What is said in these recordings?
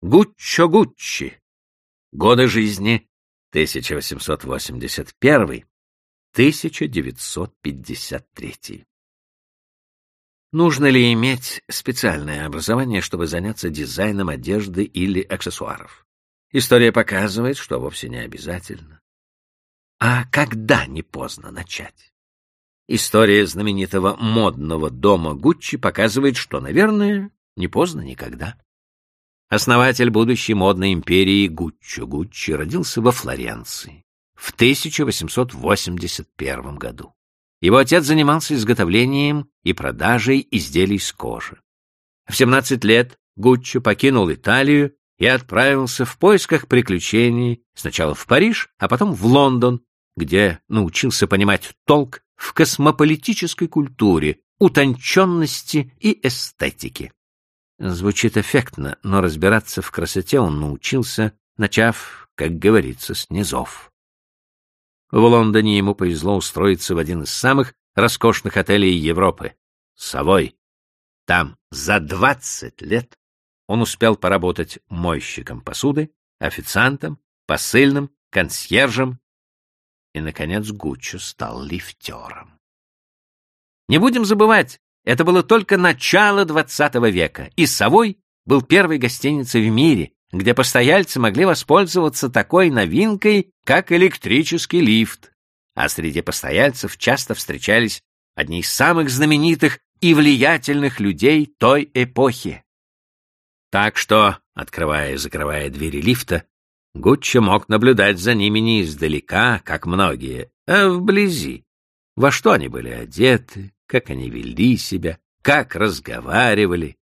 Гуччо Гуччи. Годы жизни 1881-1953. Нужно ли иметь специальное образование, чтобы заняться дизайном одежды или аксессуаров? История показывает, что вовсе не обязательно. А когда не поздно начать? История знаменитого модного дома Гуччи показывает, что, наверное, не поздно никогда. Основатель будущей модной империи Гуччо Гуччи родился во Флоренции в 1881 году. Его отец занимался изготовлением и продажей изделий с кожи. В 17 лет Гуччо покинул Италию и отправился в поисках приключений сначала в Париж, а потом в Лондон, где научился понимать толк в космополитической культуре, утонченности и эстетике. Звучит эффектно, но разбираться в красоте он научился, начав, как говорится, с низов. В Лондоне ему повезло устроиться в один из самых роскошных отелей Европы — Совой. Там за двадцать лет он успел поработать мойщиком посуды, официантом, посыльным, консьержем и, наконец, Гуччо стал лифтером. Не будем забывать, это было только начало XX века, и Совой был первой гостиницей в мире, где постояльцы могли воспользоваться такой новинкой, как электрический лифт. А среди постояльцев часто встречались одни из самых знаменитых и влиятельных людей той эпохи. Так что, открывая и закрывая двери лифта, Гуччо мог наблюдать за ними не издалека, как многие, а вблизи. Во что они были одеты, как они вели себя, как разговаривали,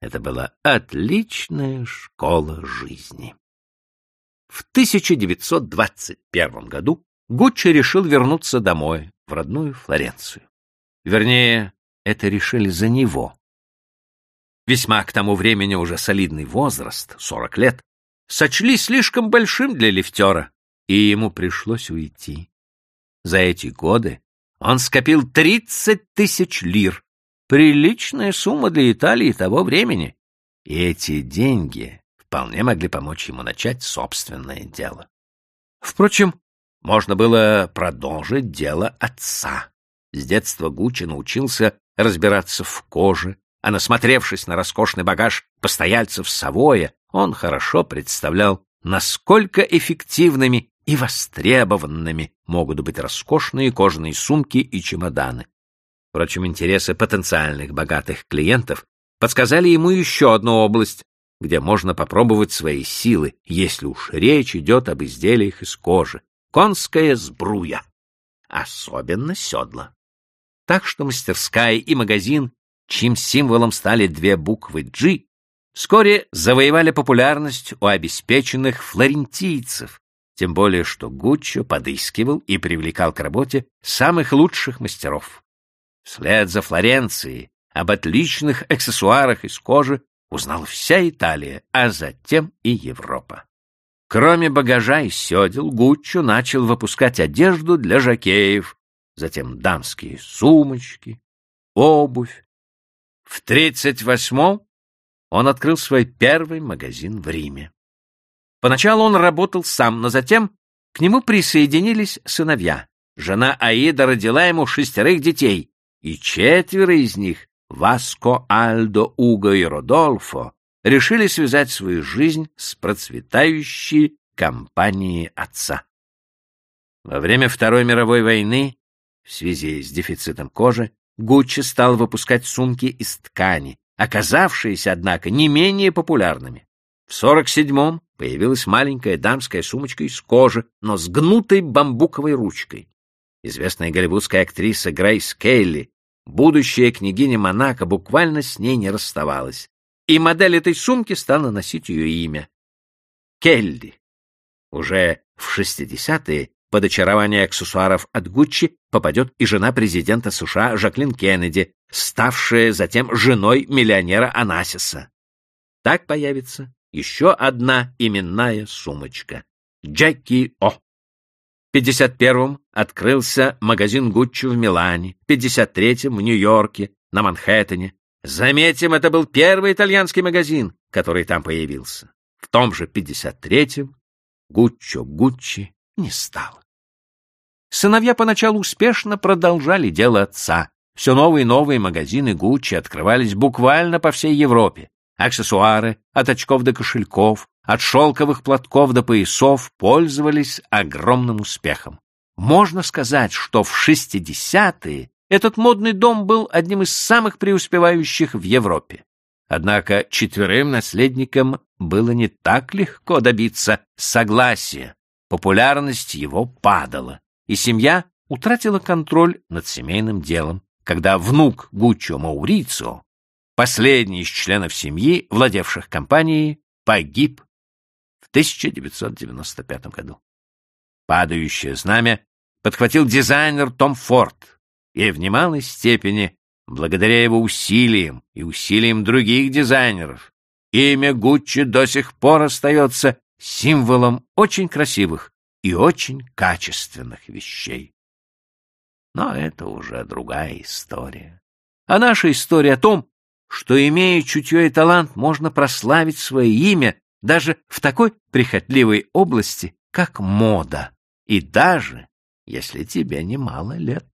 это была отличная школа жизни. В 1921 году Гуччи решил вернуться домой, в родную Флоренцию. Вернее, это решили за него. Весьма к тому времени уже солидный возраст, 40 лет, сочли слишком большим для лифтера, и ему пришлось уйти. За эти годы он скопил 30 тысяч лир, Приличная сумма для Италии того времени. И эти деньги вполне могли помочь ему начать собственное дело. Впрочем, можно было продолжить дело отца. С детства Гуччи научился разбираться в коже, а насмотревшись на роскошный багаж постояльцев Савоя, он хорошо представлял, насколько эффективными и востребованными могут быть роскошные кожаные сумки и чемоданы. Впрочем, интересы потенциальных богатых клиентов подсказали ему еще одну область, где можно попробовать свои силы, если уж речь идет об изделиях из кожи. Конская сбруя. Особенно седла. Так что мастерская и магазин, чьим символом стали две буквы «G», вскоре завоевали популярность у обеспеченных флорентийцев, тем более что Гуччо подыскивал и привлекал к работе самых лучших мастеров. Вслед за Флоренцией об отличных аксессуарах из кожи узнала вся Италия, а затем и Европа. Кроме багажа и седел, Гуччо начал выпускать одежду для жакеев, затем дамские сумочки, обувь. В 38-м он открыл свой первый магазин в Риме. Поначалу он работал сам, но затем к нему присоединились сыновья. Жена Аида родила ему шестерых детей, и четверо из них, Васко, Альдо, Уго и Родольфо, решили связать свою жизнь с процветающей компанией отца. Во время Второй мировой войны, в связи с дефицитом кожи, Гуччи стал выпускать сумки из ткани, оказавшиеся, однако, не менее популярными. В 47-м появилась маленькая дамская сумочка из кожи, но с гнутой бамбуковой ручкой. Известная голливудская актриса Грейс Келли, будущая княгиня Монако, буквально с ней не расставалась, и модель этой сумки стала носить ее имя — Келли. Уже в 60-е под очарование аксессуаров от Гуччи попадет и жена президента США Жаклин Кеннеди, ставшая затем женой миллионера Анасиса. Так появится еще одна именная сумочка — Джеки О. 51-м открылся магазин Гуччи в Милане, в 53-м в Нью-Йорке, на Манхэттене. Заметим, это был первый итальянский магазин, который там появился. В том же 53-м Гуччо Гуччи не стало. Сыновья поначалу успешно продолжали дело отца. Все новые и новые магазины Гуччи открывались буквально по всей Европе. Аксессуары, от очков до кошельков, от шелковых платков до поясов пользовались огромным успехом. Можно сказать, что в 60-е этот модный дом был одним из самых преуспевающих в Европе. Однако четверым наследникам было не так легко добиться согласия. Популярность его падала, и семья утратила контроль над семейным делом, когда внук Гуччо Маурицио, последний из членов семьи, владевших компанией, погиб в 1995 году. Падающее знамя подхватил дизайнер Том Форд, и в немалой степени благодаря его усилиям и усилиям других дизайнеров, имя Гуччи до сих пор остается символом очень красивых и очень качественных вещей. Но это уже другая история. А наша история о том, что, имея чутье и талант, можно прославить свое имя даже в такой прихотливой области, как мода, и даже если тебе немало лет.